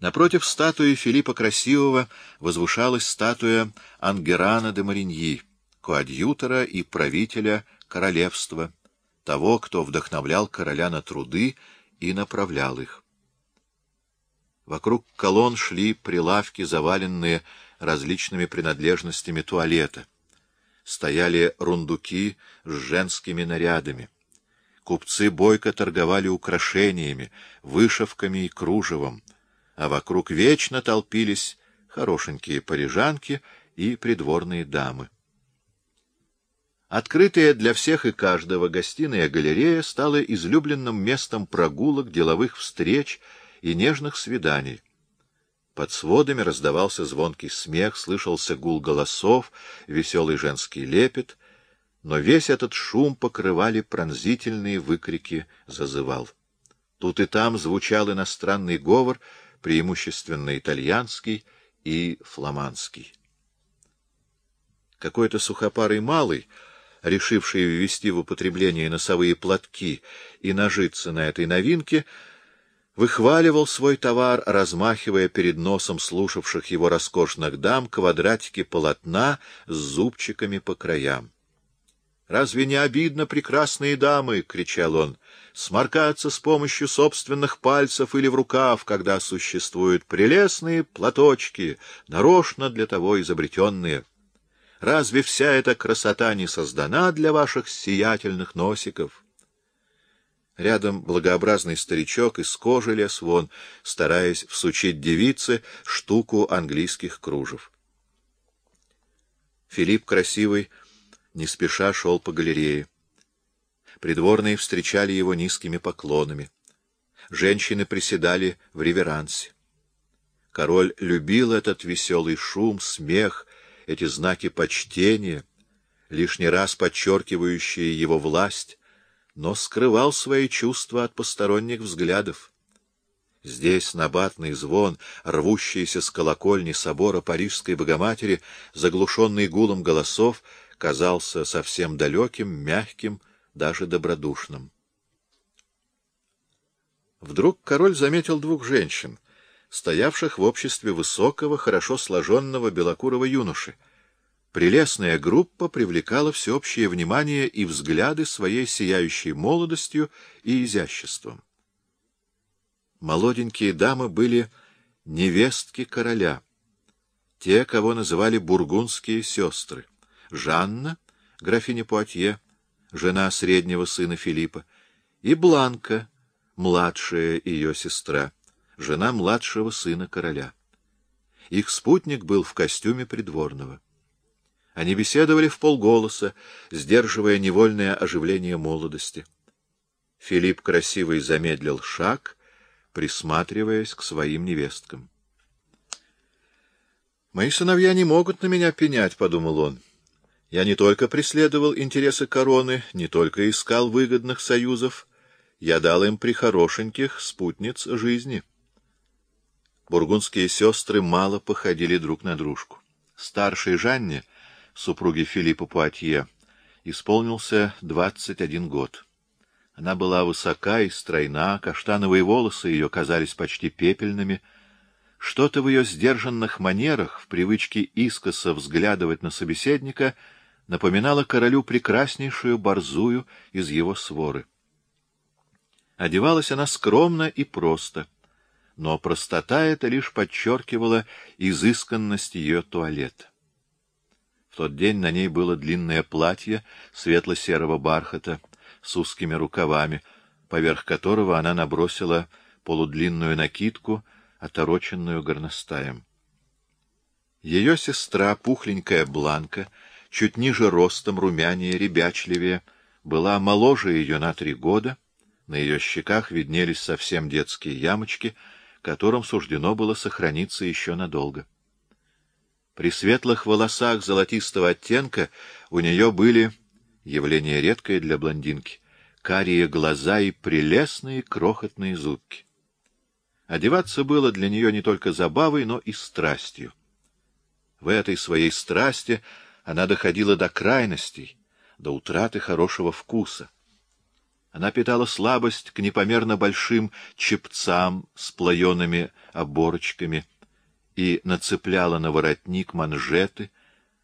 Напротив статуи Филиппа Красивого возвышалась статуя Ангерана де Мариньи, коадьютора и правителя королевства, того, кто вдохновлял короля на труды и направлял их. Вокруг колонн шли прилавки, заваленные различными принадлежностями туалета. Стояли рундуки с женскими нарядами. Купцы бойко торговали украшениями, вышивками и кружевом, а вокруг вечно толпились хорошенькие парижанки и придворные дамы. Открытая для всех и каждого гостиная галерея стала излюбленным местом прогулок, деловых встреч и нежных свиданий. Под сводами раздавался звонкий смех, слышался гул голосов, веселый женский лепет, но весь этот шум покрывали пронзительные выкрики зазывал. Тут и там звучал иностранный говор, преимущественно итальянский и фламандский. Какой-то сухопарый малый, решивший ввести в употребление носовые платки и нажиться на этой новинке, выхваливал свой товар, размахивая перед носом слушавших его роскошных дам квадратики полотна с зубчиками по краям. «Разве не обидно, прекрасные дамы?» — кричал он. «Сморкаться с помощью собственных пальцев или в рукав, когда существуют прелестные платочки, нарочно для того изобретенные. Разве вся эта красота не создана для ваших сиятельных носиков?» Рядом благообразный старичок из кожи лез вон, стараясь всучить девице штуку английских кружев. Филипп красивый не спеша шел по галерее. Придворные встречали его низкими поклонами. Женщины приседали в реверансе. Король любил этот веселый шум, смех, эти знаки почтения, лишний раз подчеркивающие его власть, но скрывал свои чувства от посторонних взглядов. Здесь набатный звон, рвущийся с колокольни собора Парижской Богоматери, заглушенный гулом голосов, казался совсем далеким, мягким, даже добродушным. Вдруг король заметил двух женщин, стоявших в обществе высокого, хорошо сложенного белокурого юноши, Прелестная группа привлекала всеобщее внимание и взгляды своей сияющей молодостью и изяществом. Молоденькие дамы были невестки короля, те, кого называли бургундские сестры. Жанна, графиня Пуатье, жена среднего сына Филиппа, и Бланка, младшая ее сестра, жена младшего сына короля. Их спутник был в костюме придворного. Они беседовали в полголоса, сдерживая невольное оживление молодости. Филипп красивый замедлил шаг, присматриваясь к своим невесткам. «Мои сыновья не могут на меня пенять», — подумал он. «Я не только преследовал интересы короны, не только искал выгодных союзов, я дал им прихорошеньких спутниц жизни». Бургундские сестры мало походили друг на дружку. Старшей Жанне — супруги Филиппа Пуатье, исполнился двадцать один год. Она была высока и стройна, каштановые волосы ее казались почти пепельными. Что-то в ее сдержанных манерах, в привычке искоса взглядывать на собеседника, напоминало королю прекраснейшую борзую из его своры. Одевалась она скромно и просто, но простота эта лишь подчеркивала изысканность ее туалета тот день на ней было длинное платье светло-серого бархата с узкими рукавами, поверх которого она набросила полудлинную накидку, отороченную горностаем. Ее сестра, пухленькая Бланка, чуть ниже ростом, румянее, ребячливее, была моложе ее на три года, на ее щеках виднелись совсем детские ямочки, которым суждено было сохраниться еще надолго. При светлых волосах золотистого оттенка у нее были, явление редкое для блондинки, карие глаза и прелестные крохотные зубки. Одеваться было для нее не только забавой, но и страстью. В этой своей страсти она доходила до крайностей, до утраты хорошего вкуса. Она питала слабость к непомерно большим чепцам с плаеными оборочками и нацепляла на воротник манжеты,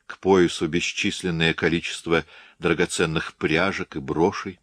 к поясу бесчисленное количество драгоценных пряжек и брошей.